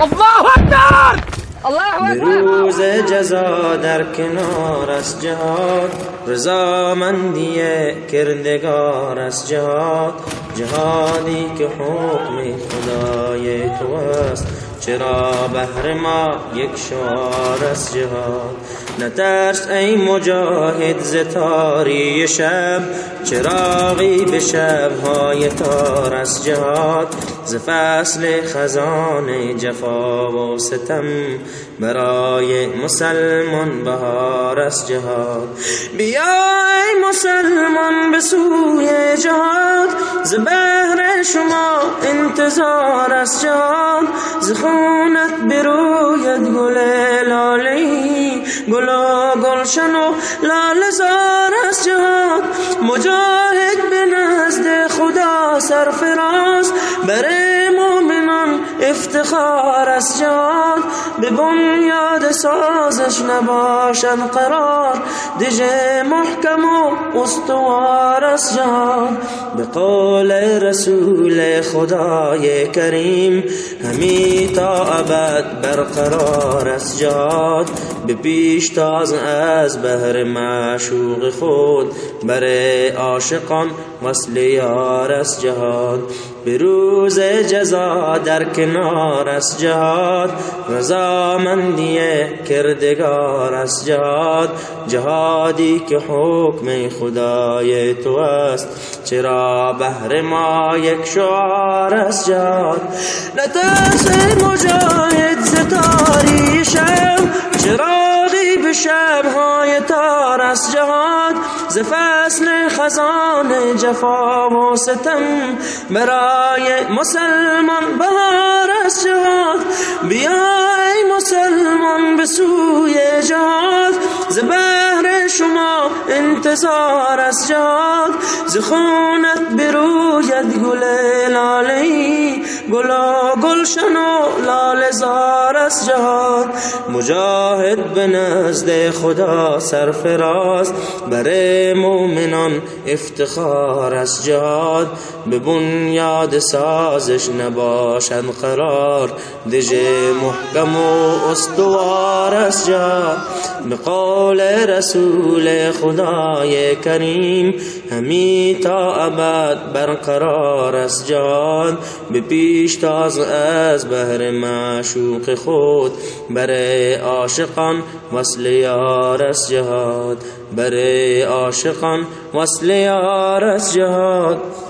الله اکبر! الله به روز جزا در کنار از جهاد رضامندی کردگار از جهاد. جهادی که حکم خدای تو است چرا بهر ما یک شعار از جهاد نترس ای مجاهد ز تاری شب. چراغی به شبهای تار از جهاد. ز فصل خزان جفا و ستم برای مسلمان بهار از جهاد. بیا ای مسلمان به سوی جهاد. ز بهر شما انتظار از جهاد ز خونت بروید گل لالی گلا گلشن و لال زار از جهاد مجاهد به نزد خدا سرفراز بر مؤمنان افتخار از جهاد به بنیاد سازش نباشد قرار دژ محکم و استوار از جهاد به قول رسول خدای کریم همی تا ابد برقرار از جهاد به پیش تاز از بهر معشوق خود بر عاشقان وصل یار از جهاد به روز جزا در کنار از جهاد رضامندی کردگار از جهاد جهادی که حکم خدای تو است چرا بهر ما یک شعار از جهاد نترس مجاهد ستاری شب چراغی به شبهای تار از جهاد ز فصل خزان جفا و ستم. برای مسلمان بهار از جهاد بیا ای مسلمان به سوی جهاد. ز بهر شما انتظار از جهاد ز خونت بروید گل لالی گلا گلشن و لال زار از جهاد مجاهد به نزد خدا سرفراز بر مؤمنان افتخار از جهاد. به بنیاد سازش نباشد قرار. دژ محکم و استوار از جهاد به قول رسول خدای کریم همی تا ابد برقرار از جهاد به پیش تاز از بهر معشوق خود بر عاشقان وصل یار از جهاد. بر عاشقان وصل یار از جهاد.